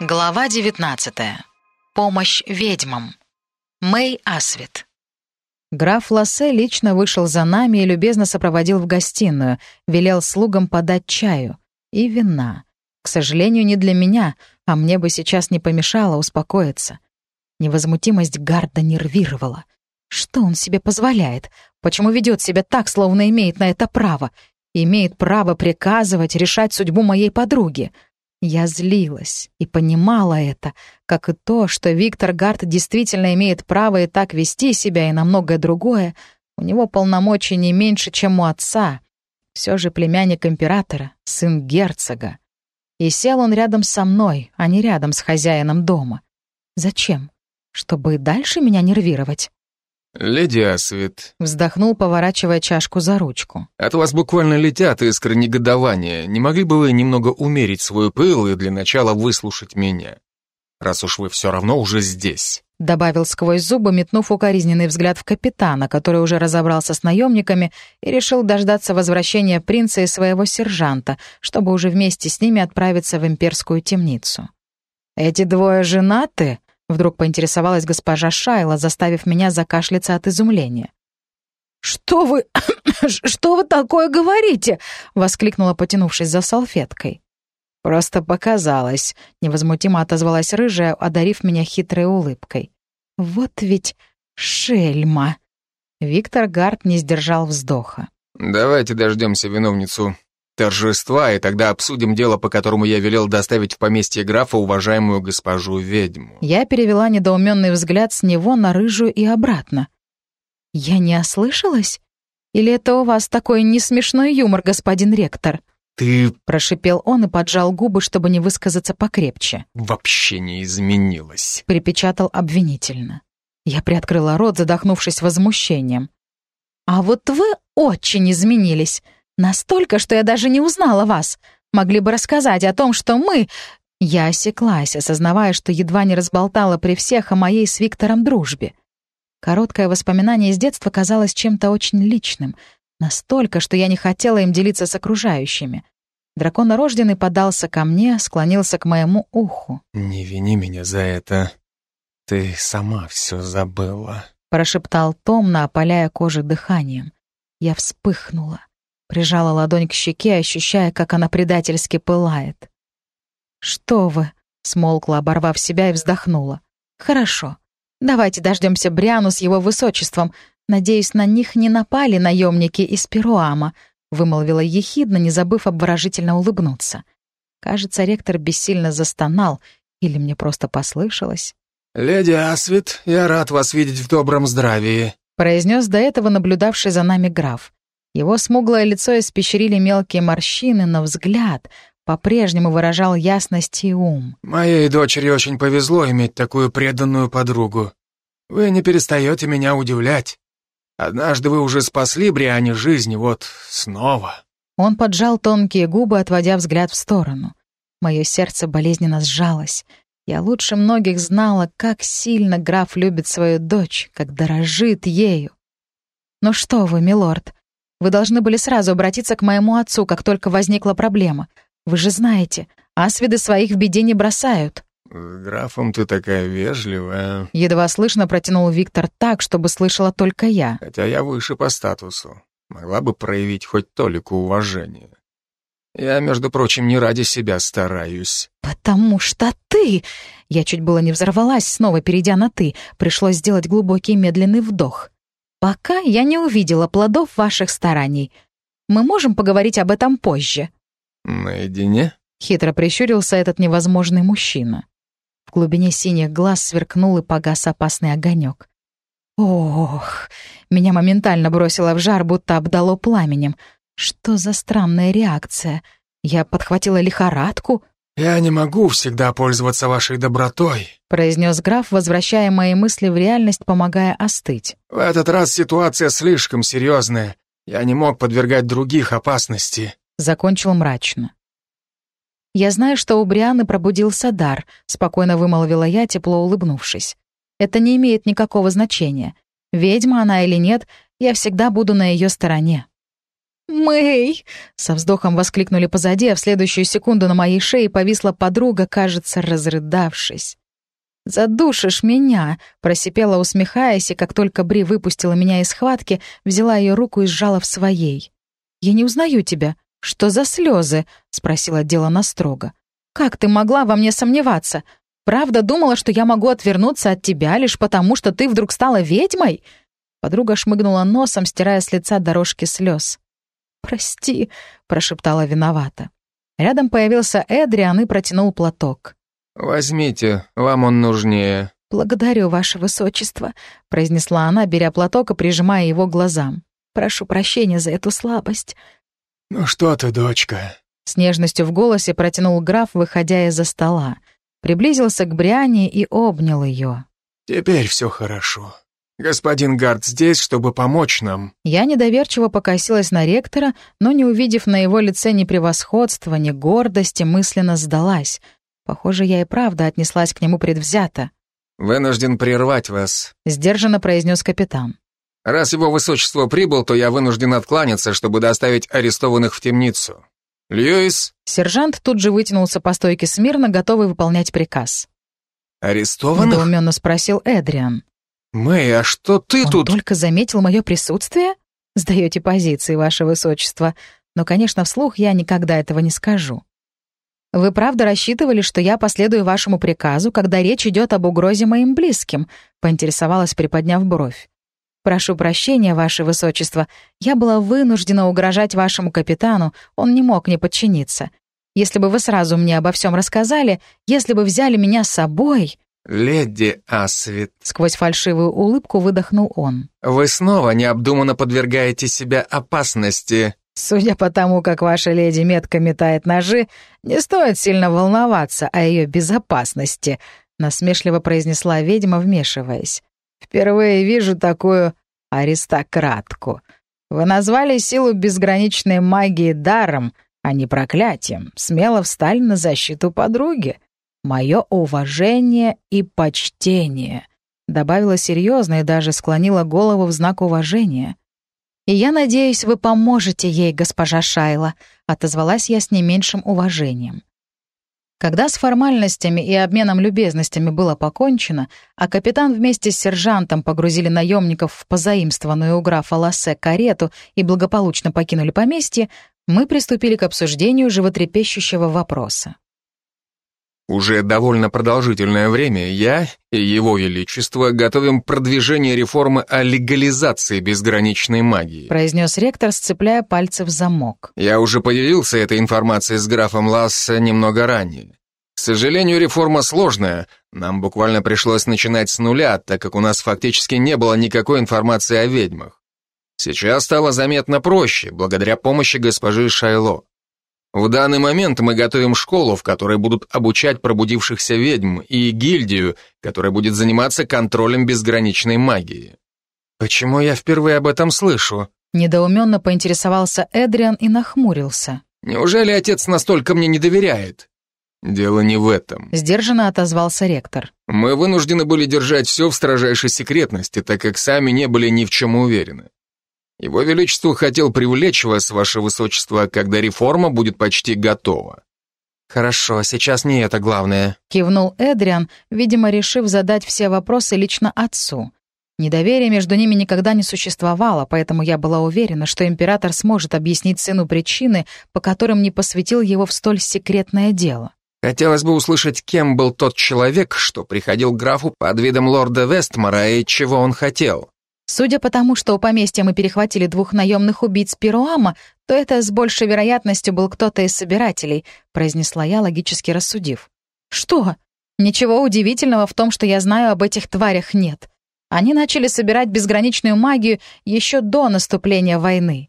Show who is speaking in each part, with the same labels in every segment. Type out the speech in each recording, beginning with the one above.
Speaker 1: Глава 19. Помощь ведьмам. Мэй Асвит.
Speaker 2: Граф Лассе лично вышел за нами и любезно сопроводил в гостиную, велел слугам подать чаю и вина. К сожалению, не для меня, а мне бы сейчас не помешало успокоиться. Невозмутимость Гарда нервировала. Что он себе позволяет? Почему ведет себя так, словно имеет на это право? Имеет право приказывать, решать судьбу моей подруги. Я злилась и понимала это, как и то, что Виктор Гарт действительно имеет право и так вести себя, и на многое другое. У него полномочий не меньше, чем у отца. Все же племянник императора, сын герцога. И сел он рядом со мной, а не рядом с хозяином дома. Зачем? Чтобы дальше меня нервировать?
Speaker 3: «Леди Асвит», —
Speaker 2: вздохнул, поворачивая чашку за ручку.
Speaker 3: «от вас буквально летят искры негодования. Не могли бы вы немного умерить свой пыл и для начала выслушать меня? Раз уж вы все равно уже здесь».
Speaker 2: Добавил сквозь зубы, метнув укоризненный взгляд в капитана, который уже разобрался с наемниками и решил дождаться возвращения принца и своего сержанта, чтобы уже вместе с ними отправиться в имперскую темницу. «Эти двое женаты?» Вдруг поинтересовалась госпожа Шайла, заставив меня закашляться от изумления. «Что вы... что вы такое говорите?» — воскликнула, потянувшись за салфеткой. «Просто показалось», — невозмутимо отозвалась рыжая, одарив меня хитрой улыбкой. «Вот ведь шельма!» Виктор Гарт не сдержал вздоха.
Speaker 3: «Давайте дождемся виновницу торжества, и тогда обсудим дело, по которому я велел доставить в поместье графа уважаемую госпожу ведьму».
Speaker 2: Я перевела недоуменный взгляд с него на рыжую и обратно. «Я не ослышалась? Или это у вас такой несмешной юмор, господин ректор?»
Speaker 3: «Ты...»
Speaker 2: — прошипел он и поджал губы, чтобы не высказаться покрепче.
Speaker 3: «Вообще не изменилась», —
Speaker 2: припечатал обвинительно. Я приоткрыла рот, задохнувшись возмущением. «А вот вы очень изменились. Настолько, что я даже не узнала вас. Могли бы рассказать о том, что мы...» Я осеклась, осознавая, что едва не разболтала при всех о моей с Виктором дружбе. Короткое воспоминание из детства казалось чем-то очень личным. Настолько, что я не хотела им делиться с окружающими. Драконорожденный подался ко мне, склонился к моему уху.
Speaker 3: «Не вини меня за это. Ты сама все забыла», —
Speaker 2: прошептал томно, опаляя кожу дыханием. Я вспыхнула. Прижала ладонь к щеке, ощущая, как она предательски пылает. «Что вы?» — смолкла, оборвав себя и вздохнула. «Хорошо. Давайте дождемся Бриану с его высочеством. Надеюсь, на них не напали наемники из Перуама», — вымолвила ехидно, не забыв обворожительно улыбнуться. Кажется, ректор бессильно застонал, или мне просто послышалось.
Speaker 3: «Леди Асвит, я рад вас видеть в добром здравии», —
Speaker 2: произнес до этого наблюдавший за нами граф. Его смуглое лицо испещрили мелкие морщины, но взгляд по-прежнему выражал ясность и ум.
Speaker 3: «Моей дочери очень повезло иметь такую преданную подругу. Вы не перестаете меня удивлять. Однажды вы уже спасли Бриане жизнь, вот снова».
Speaker 2: Он поджал тонкие губы, отводя взгляд в сторону. Мое сердце болезненно сжалось. Я лучше многих знала, как сильно граф любит свою дочь, как дорожит ею. «Ну что вы, милорд, вы должны были сразу обратиться к моему отцу, как только возникла проблема. Вы же знаете, асвиды своих в беде не бросают».
Speaker 3: «С графом ты такая вежливая».
Speaker 2: Едва слышно протянул Виктор так, чтобы слышала только я.
Speaker 3: «Хотя я выше по статусу. Могла бы проявить хоть толику уважения. Я, между прочим, не ради себя стараюсь».
Speaker 2: «Потому что ты...» Я чуть было не взорвалась, снова перейдя на «ты». Пришлось сделать глубокий медленный вдох. Пока я не увидела плодов ваших стараний. Мы можем поговорить об этом позже».
Speaker 3: «Наедине?»
Speaker 2: — хитро прищурился этот невозможный мужчина. В глубине синих глаз сверкнул и погас опасный огонек. Ох, меня моментально бросило в жар, будто обдало пламенем. Что за странная реакция? Я подхватила лихорадку —
Speaker 3: «Я не могу всегда пользоваться вашей добротой», —
Speaker 2: произнес граф, возвращая мои мысли в реальность, помогая остыть.
Speaker 3: «В этот раз ситуация слишком серьезная. Я не мог подвергать других опасности», —
Speaker 2: закончил мрачно. «Я знаю, что у Брианы пробудился дар», — спокойно вымолвила я, тепло улыбнувшись. «Это не имеет никакого значения. Ведьма она или нет, я всегда буду на ее стороне». «Мэй!» — со вздохом воскликнули позади, а в следующую секунду на моей шее повисла подруга, кажется, разрыдавшись. «Задушишь меня!» — просипела, усмехаясь, и как только Бри выпустила меня из схватки, взяла ее руку и сжала в своей. «Я не узнаю тебя. Что за слезы?» — спросила Делана строго. «Как ты могла во мне сомневаться? Правда думала, что я могу отвернуться от тебя лишь потому, что ты вдруг стала ведьмой?» Подруга шмыгнула носом, стирая с лица дорожки слез. «Прости», — прошептала виновата. Рядом появился Эдриан и протянул платок.
Speaker 3: «Возьмите, вам он нужнее».
Speaker 2: «Благодарю, ваше высочество», — произнесла она, беря платок и прижимая его к глазам. «Прошу прощения за эту слабость».
Speaker 3: «Ну что ты, дочка?»
Speaker 2: С нежностью в голосе протянул граф, выходя из-за стола. Приблизился к Бриане и обнял ее.
Speaker 3: «Теперь все хорошо. «Господин Гард здесь, чтобы помочь нам».
Speaker 2: Я недоверчиво покосилась на ректора, но, не увидев на его лице ни превосходства, ни гордости, мысленно сдалась. Похоже, я и правда отнеслась к нему предвзято.
Speaker 3: «Вынужден прервать вас», —
Speaker 2: сдержанно произнес капитан.
Speaker 3: «Раз его высочество прибыл, то я вынужден откланяться, чтобы доставить арестованных в темницу. Льюис?»
Speaker 2: Сержант тут же вытянулся по стойке смирно, готовый выполнять приказ.
Speaker 3: «Арестованных?»
Speaker 2: — недоуменно спросил Эдриан.
Speaker 3: «Мэй, а что ты
Speaker 2: Он
Speaker 3: тут...»
Speaker 2: только заметил мое присутствие? Сдаете позиции, ваше высочество. Но, конечно, вслух я никогда этого не скажу. Вы правда рассчитывали, что я последую вашему приказу, когда речь идет об угрозе моим близким?» — поинтересовалась, приподняв бровь. «Прошу прощения, ваше высочество. Я была вынуждена угрожать вашему капитану, он не мог не подчиниться. Если бы вы сразу мне обо всем рассказали, если бы взяли меня с собой...»
Speaker 3: «Леди Асвит», —
Speaker 2: сквозь фальшивую улыбку выдохнул он.
Speaker 3: «Вы снова необдуманно подвергаете себя опасности».
Speaker 2: «Судя по тому, как ваша леди метко метает ножи, не стоит сильно волноваться о ее безопасности», — насмешливо произнесла ведьма, вмешиваясь. «Впервые вижу такую аристократку. Вы назвали силу безграничной магии даром, а не проклятием. Смело встали на защиту подруги мое уважение и почтение», — добавила серьезно и даже склонила голову в знак уважения. «И я надеюсь, вы поможете ей, госпожа Шайла», — отозвалась я с не меньшим уважением. Когда с формальностями и обменом любезностями было покончено, а капитан вместе с сержантом погрузили наемников в позаимствованную у графа Лассе карету и благополучно покинули поместье, мы приступили к обсуждению животрепещущего вопроса.
Speaker 3: Уже довольно продолжительное время я и Его Величество готовим продвижение реформы о легализации безграничной магии»,
Speaker 2: произнес ректор, сцепляя пальцы в замок.
Speaker 3: «Я уже поделился этой информацией с графом Ласса немного ранее. К сожалению, реформа сложная. Нам буквально пришлось начинать с нуля, так как у нас фактически не было никакой информации о ведьмах. Сейчас стало заметно проще, благодаря помощи госпожи Шайло. В данный момент мы готовим школу, в которой будут обучать пробудившихся ведьм, и гильдию, которая будет заниматься контролем безграничной магии. Почему я впервые об этом слышу?
Speaker 2: Недоуменно поинтересовался Эдриан и нахмурился.
Speaker 3: Неужели отец настолько мне не доверяет? Дело не в этом.
Speaker 2: Сдержанно отозвался ректор.
Speaker 3: Мы вынуждены были держать все в строжайшей секретности, так как сами не были ни в чем уверены. Его Величество хотел привлечь вас, ваше высочество, когда реформа будет почти готова. Хорошо, сейчас не это главное.
Speaker 2: Кивнул Эдриан, видимо, решив задать все вопросы лично отцу. Недоверие между ними никогда не существовало, поэтому я была уверена, что император сможет объяснить сыну причины, по которым не посвятил его в столь секретное дело.
Speaker 3: Хотелось бы услышать, кем был тот человек, что приходил к графу под видом лорда Вестмора и чего он хотел.
Speaker 2: Судя по тому, что у поместья мы перехватили двух наемных убийц Перуама, то это с большей вероятностью был кто-то из собирателей», — произнесла я, логически рассудив. «Что? Ничего удивительного в том, что я знаю об этих тварях нет. Они начали собирать безграничную магию еще до наступления войны.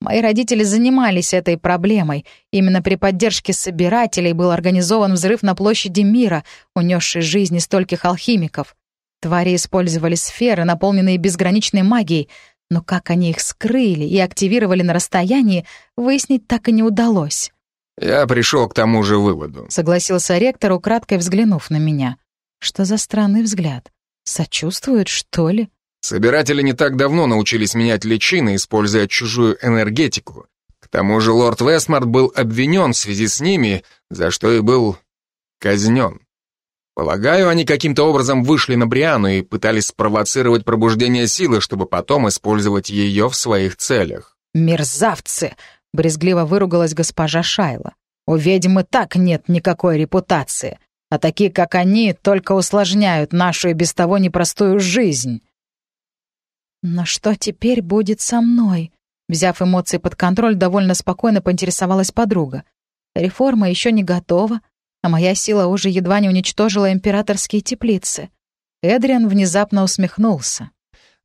Speaker 2: Мои родители занимались этой проблемой. Именно при поддержке собирателей был организован взрыв на площади мира, унесший жизни стольких алхимиков. Твари использовали сферы, наполненные безграничной магией, но как они их скрыли и активировали на расстоянии, выяснить так и не удалось.
Speaker 3: «Я пришел к тому же выводу», —
Speaker 2: согласился ректор, украдкой взглянув на меня. «Что за странный взгляд? Сочувствует, что ли?»
Speaker 3: «Собиратели не так давно научились менять личины, используя чужую энергетику, К тому же лорд Вестмарт был обвинен в связи с ними, за что и был казнен. Полагаю, они каким-то образом вышли на Бриану и пытались спровоцировать пробуждение силы, чтобы потом использовать ее в своих целях.
Speaker 2: «Мерзавцы!» — брезгливо выругалась госпожа Шайла. «У ведьмы так нет никакой репутации, а такие, как они, только усложняют нашу и без того непростую жизнь». «Но что теперь будет со мной?» Взяв эмоции под контроль, довольно спокойно поинтересовалась подруга. «Реформа еще не готова, а моя сила уже едва не уничтожила императорские теплицы. Эдриан внезапно усмехнулся.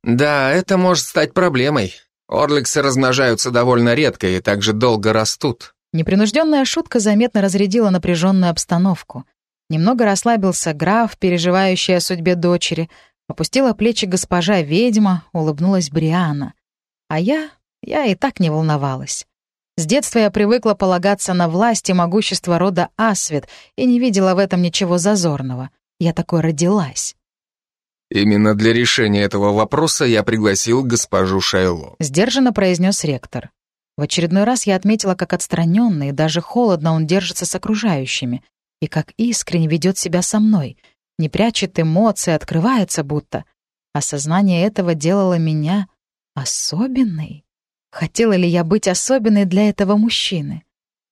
Speaker 3: «Да, это может стать проблемой. Орликсы размножаются довольно редко и также долго растут».
Speaker 2: Непринужденная шутка заметно разрядила напряженную обстановку. Немного расслабился граф, переживающий о судьбе дочери. Опустила плечи госпожа ведьма, улыбнулась Бриана. А я... я и так не волновалась. С детства я привыкла полагаться на власть и могущество рода Асвет и не видела в этом ничего зазорного. Я такой родилась.
Speaker 3: «Именно для решения этого вопроса я пригласил госпожу Шайло», —
Speaker 2: сдержанно произнес ректор. В очередной раз я отметила, как отстраненно и даже холодно он держится с окружающими, и как искренне ведет себя со мной, не прячет эмоции, открывается будто. Осознание этого делало меня особенной. Хотела ли я быть особенной для этого мужчины?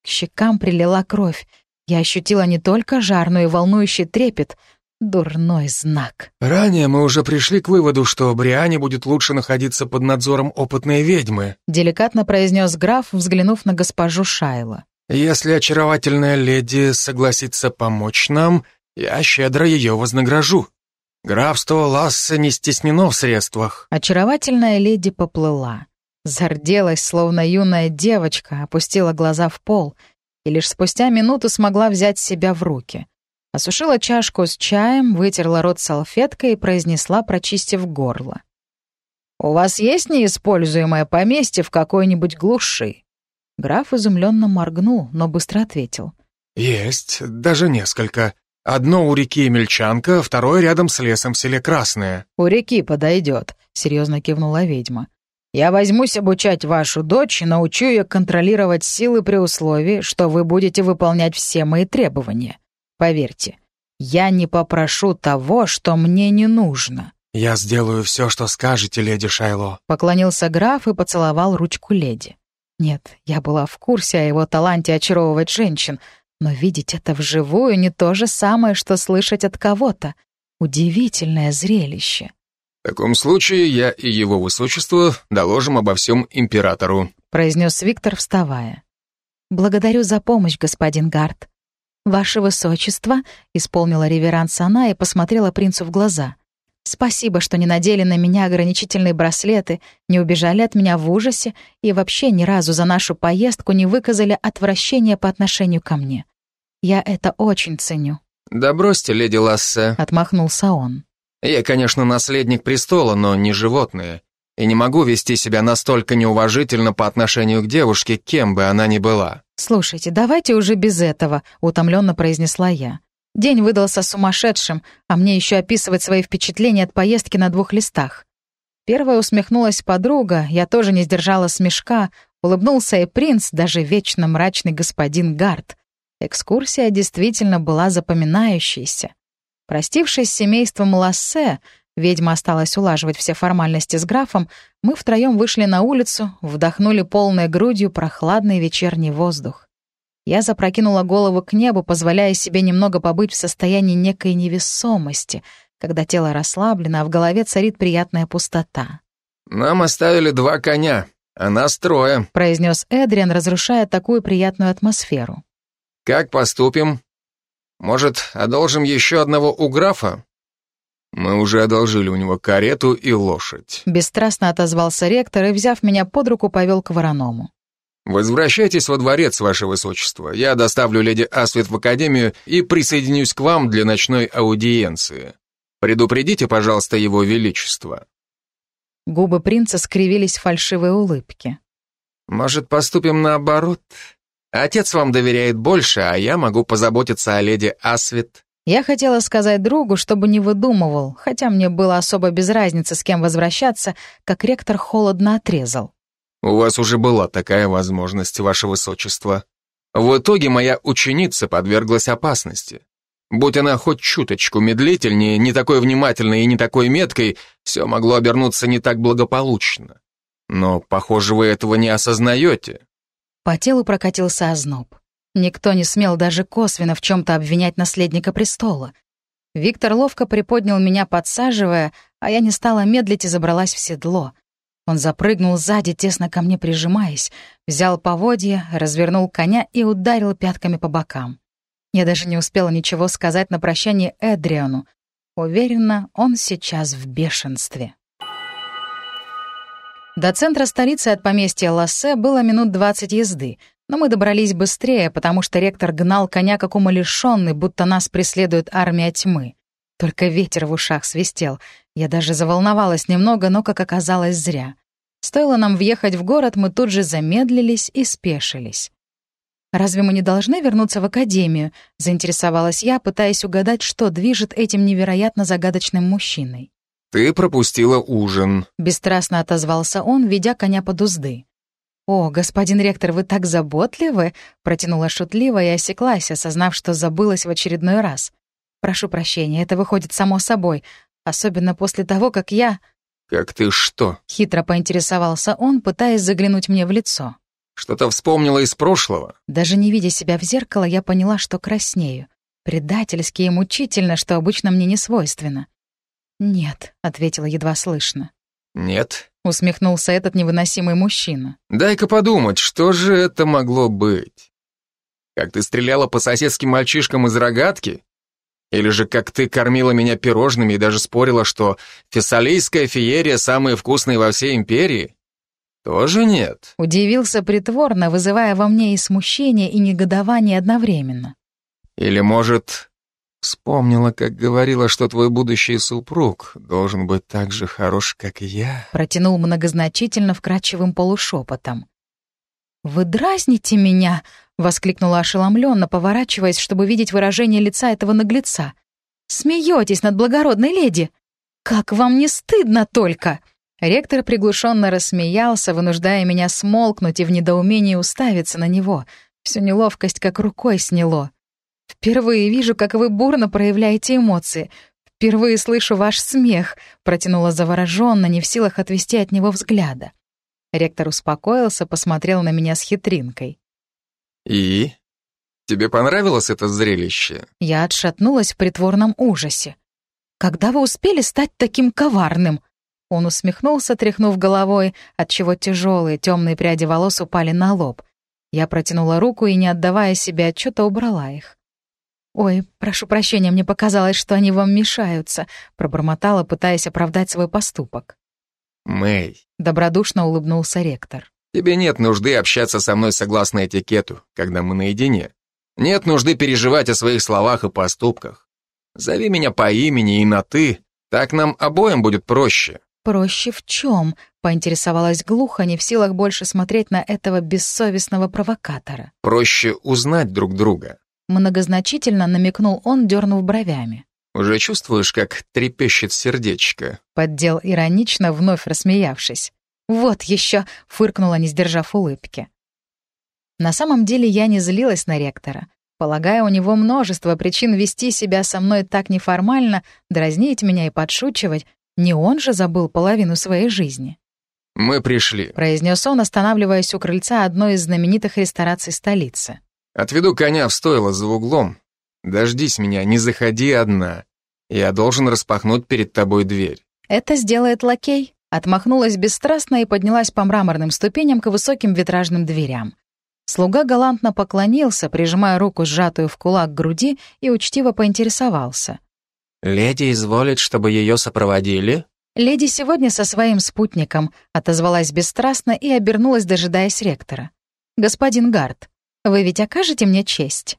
Speaker 2: К щекам прилила кровь. Я ощутила не только жар, но и волнующий трепет. Дурной знак.
Speaker 4: «Ранее мы уже пришли к выводу, что Бриане будет лучше находиться под надзором опытной ведьмы»,
Speaker 2: деликатно произнес граф, взглянув на госпожу Шайла.
Speaker 4: «Если очаровательная леди согласится помочь нам, я щедро ее вознагражу. Графство Ласса не стеснено в средствах».
Speaker 2: Очаровательная леди поплыла. Зарделась, словно юная девочка, опустила глаза в пол и лишь спустя минуту смогла взять себя в руки. Осушила чашку с чаем, вытерла рот салфеткой и произнесла, прочистив горло. «У вас есть неиспользуемое поместье в какой-нибудь глуши?» Граф изумленно моргнул, но быстро ответил.
Speaker 4: «Есть, даже несколько. Одно у реки Мельчанка, второе рядом с лесом в селе Красное».
Speaker 2: «У реки подойдет», — серьезно кивнула ведьма. Я возьмусь обучать вашу дочь и научу ее контролировать силы при условии, что вы будете выполнять все мои требования. Поверьте, я не попрошу того, что мне не нужно».
Speaker 4: «Я сделаю все, что скажете, леди Шайло», —
Speaker 2: поклонился граф и поцеловал ручку леди. Нет, я была в курсе о его таланте очаровывать женщин, но видеть это вживую не то же самое, что слышать от кого-то. Удивительное зрелище.
Speaker 3: «В таком случае я и его высочество доложим обо всем императору»,
Speaker 2: произнес Виктор, вставая. «Благодарю за помощь, господин Гард. Ваше высочество», — исполнила реверанс она и посмотрела принцу в глаза. «Спасибо, что не надели на меня ограничительные браслеты, не убежали от меня в ужасе и вообще ни разу за нашу поездку не выказали отвращения по отношению ко мне. Я это очень ценю».
Speaker 3: «Да бросьте, леди Лассе», —
Speaker 2: отмахнулся он.
Speaker 3: Я, конечно, наследник престола, но не животное, и не могу вести себя настолько неуважительно по отношению к девушке, кем бы она ни была.
Speaker 2: «Слушайте, давайте уже без этого», — утомленно произнесла я. День выдался сумасшедшим, а мне еще описывать свои впечатления от поездки на двух листах. Первая усмехнулась подруга, я тоже не сдержала смешка, улыбнулся и принц, даже вечно мрачный господин Гард. Экскурсия действительно была запоминающейся. Простившись с семейством Лассе, ведьма осталась улаживать все формальности с графом, мы втроем вышли на улицу, вдохнули полной грудью прохладный вечерний воздух. Я запрокинула голову к небу, позволяя себе немного побыть в состоянии некой невесомости, когда тело расслаблено, а в голове царит приятная пустота.
Speaker 3: «Нам оставили два коня, а нас трое», —
Speaker 2: произнес Эдриан, разрушая такую приятную атмосферу.
Speaker 3: «Как поступим?» Может, одолжим еще одного у графа? Мы уже одолжили у него карету и лошадь.
Speaker 2: Бесстрастно отозвался ректор и, взяв меня под руку, повел к вороному.
Speaker 3: Возвращайтесь во дворец, ваше высочество. Я доставлю леди Асвет в академию и присоединюсь к вам для ночной аудиенции. Предупредите, пожалуйста, его величество.
Speaker 2: Губы принца скривились в фальшивой улыбке.
Speaker 3: Может, поступим наоборот? Отец вам доверяет больше, а я могу позаботиться о леди Асвит».
Speaker 2: Я хотела сказать другу, чтобы не выдумывал, хотя мне было особо без разницы, с кем возвращаться, как ректор холодно отрезал.
Speaker 3: У вас уже была такая возможность, ваше высочество. В итоге моя ученица подверглась опасности. Будь она хоть чуточку медлительнее, не такой внимательной и не такой меткой, все могло обернуться не так благополучно. Но, похоже, вы этого не осознаете.
Speaker 2: По телу прокатился озноб. Никто не смел даже косвенно в чем-то обвинять наследника престола. Виктор ловко приподнял меня, подсаживая, а я не стала медлить и забралась в седло. Он запрыгнул сзади, тесно ко мне прижимаясь, взял поводья, развернул коня и ударил пятками по бокам. Я даже не успела ничего сказать на прощание Эдриану. Уверена, он сейчас в бешенстве. До центра столицы от поместья Лассе было минут двадцать езды, но мы добрались быстрее, потому что ректор гнал коня как умалишенный, будто нас преследует армия тьмы. Только ветер в ушах свистел. Я даже заволновалась немного, но, как оказалось, зря. Стоило нам въехать в город, мы тут же замедлились и спешились. «Разве мы не должны вернуться в академию?» — заинтересовалась я, пытаясь угадать, что движет этим невероятно загадочным мужчиной.
Speaker 3: «Ты пропустила ужин», —
Speaker 2: бесстрастно отозвался он, ведя коня под узды. «О, господин ректор, вы так заботливы!» — протянула шутливо и осеклась, осознав, что забылась в очередной раз. Прошу прощения, это выходит само собой, особенно после того, как я...
Speaker 3: «Как ты что?»
Speaker 2: — хитро поинтересовался он, пытаясь заглянуть мне в лицо.
Speaker 3: «Что-то вспомнила из прошлого?»
Speaker 2: Даже не видя себя в зеркало, я поняла, что краснею. Предательски и мучительно, что обычно мне не свойственно. «Нет», — ответила едва слышно.
Speaker 3: «Нет», —
Speaker 2: усмехнулся этот невыносимый мужчина.
Speaker 3: «Дай-ка подумать, что же это могло быть? Как ты стреляла по соседским мальчишкам из рогатки? Или же как ты кормила меня пирожными и даже спорила, что фессалийская феерия самая вкусная во всей империи? Тоже нет.
Speaker 2: Удивился притворно, вызывая во мне и смущение, и негодование одновременно.
Speaker 3: Или, может, вспомнила, как говорила, что твой будущий супруг должен быть так же хорош, как я?
Speaker 2: Протянул многозначительно вкрадчивым полушепотом. «Вы дразните меня!» — воскликнула ошеломленно, поворачиваясь, чтобы видеть выражение лица этого наглеца. «Смеетесь над благородной леди! Как вам не стыдно только!» Ректор приглушенно рассмеялся, вынуждая меня смолкнуть и в недоумении уставиться на него. Всю неловкость как рукой сняло. «Впервые вижу, как вы бурно проявляете эмоции. Впервые слышу ваш смех», — протянула завороженно, не в силах отвести от него взгляда. Ректор успокоился, посмотрел на меня с хитринкой.
Speaker 3: «И? Тебе понравилось это зрелище?»
Speaker 2: Я отшатнулась в притворном ужасе. «Когда вы успели стать таким коварным?» Он усмехнулся, тряхнув головой, отчего тяжелые темные пряди волос упали на лоб. Я протянула руку и, не отдавая себе отчета, убрала их. «Ой, прошу прощения, мне показалось, что они вам мешаются», — пробормотала, пытаясь оправдать свой поступок.
Speaker 3: «Мэй», —
Speaker 2: добродушно улыбнулся ректор.
Speaker 3: «Тебе нет нужды общаться со мной согласно этикету, когда мы наедине. Нет нужды переживать о своих словах и поступках. Зови меня по имени и на «ты», так нам обоим будет проще».
Speaker 2: «Проще в чем?» — поинтересовалась глухо, не в силах больше смотреть на этого бессовестного провокатора.
Speaker 3: «Проще узнать друг друга».
Speaker 2: Многозначительно намекнул он, дернув бровями.
Speaker 3: Уже чувствуешь, как трепещет сердечко?»
Speaker 2: Поддел иронично, вновь рассмеявшись. «Вот еще!» — фыркнула, не сдержав улыбки. На самом деле я не злилась на ректора. Полагаю, у него множество причин вести себя со мной так неформально, дразнить меня и подшучивать. Не он же забыл половину своей жизни.
Speaker 3: «Мы пришли», —
Speaker 2: произнес он, останавливаясь у крыльца одной из знаменитых рестораций столицы.
Speaker 3: «Отведу коня в стойло за углом. Дождись меня, не заходи одна. Я должен распахнуть перед тобой дверь.
Speaker 2: Это сделает лакей. Отмахнулась бесстрастно и поднялась по мраморным ступеням к высоким витражным дверям. Слуга галантно поклонился, прижимая руку, сжатую в кулак к груди, и учтиво поинтересовался.
Speaker 5: «Леди изволит, чтобы ее сопроводили?»
Speaker 2: «Леди сегодня со своим спутником», — отозвалась бесстрастно и обернулась, дожидаясь ректора. «Господин Гард, вы ведь окажете мне честь?»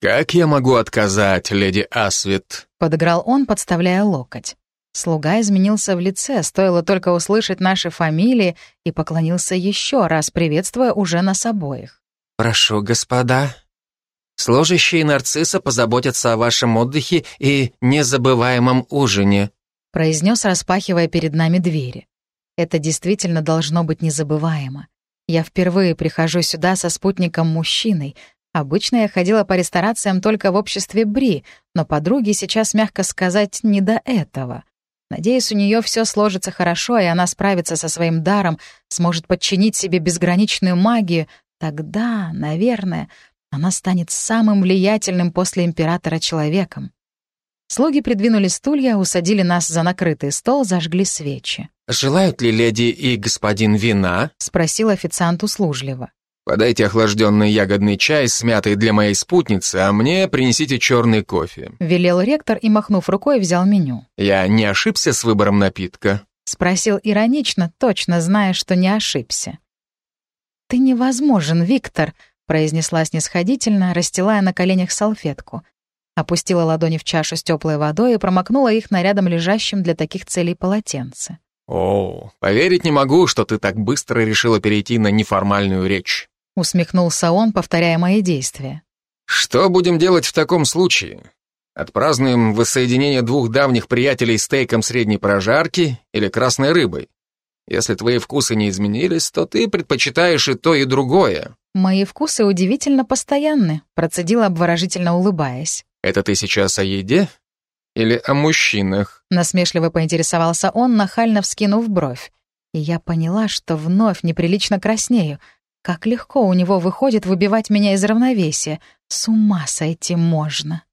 Speaker 3: «Как я могу отказать, леди Асвит?»
Speaker 2: — подыграл он, подставляя локоть. Слуга изменился в лице, стоило только услышать наши фамилии, и поклонился еще раз, приветствуя уже нас обоих.
Speaker 5: «Прошу, господа. Служащие нарцисса позаботятся о вашем отдыхе и незабываемом ужине»,
Speaker 2: произнес, распахивая перед нами двери. Это действительно должно быть незабываемо. Я впервые прихожу сюда со спутником-мужчиной. Обычно я ходила по ресторациям только в обществе Бри, но подруге сейчас, мягко сказать, не до этого. Надеюсь, у нее все сложится хорошо, и она справится со своим даром, сможет подчинить себе безграничную магию. Тогда, наверное, она станет самым влиятельным после императора человеком. Слуги придвинули стулья, усадили нас за накрытый стол, зажгли свечи.
Speaker 5: «Желают ли леди и господин вина?»
Speaker 2: — спросил официант услужливо.
Speaker 3: «Подайте охлажденный ягодный чай с мятой для моей спутницы, а мне принесите черный кофе», —
Speaker 2: велел ректор и, махнув рукой, взял меню.
Speaker 3: «Я не ошибся с выбором напитка?»
Speaker 2: — спросил иронично, точно зная, что не ошибся. «Ты невозможен, Виктор», — произнесла снисходительно, расстилая на коленях салфетку. Опустила ладони в чашу с теплой водой и промокнула их на рядом лежащем для таких целей полотенце.
Speaker 3: «О, поверить не могу, что ты так быстро решила перейти на неформальную речь».
Speaker 2: Усмехнулся он, повторяя мои действия.
Speaker 3: «Что будем делать в таком случае? Отпразднуем воссоединение двух давних приятелей стейком средней прожарки или красной рыбой? Если твои вкусы не изменились, то ты предпочитаешь и то, и другое».
Speaker 2: «Мои вкусы удивительно постоянны», — процедила обворожительно улыбаясь.
Speaker 3: «Это ты сейчас о еде или о мужчинах?»
Speaker 2: Насмешливо поинтересовался он, нахально вскинув бровь. И я поняла, что вновь неприлично краснею. Как легко у него выходит выбивать меня из равновесия. С ума сойти можно.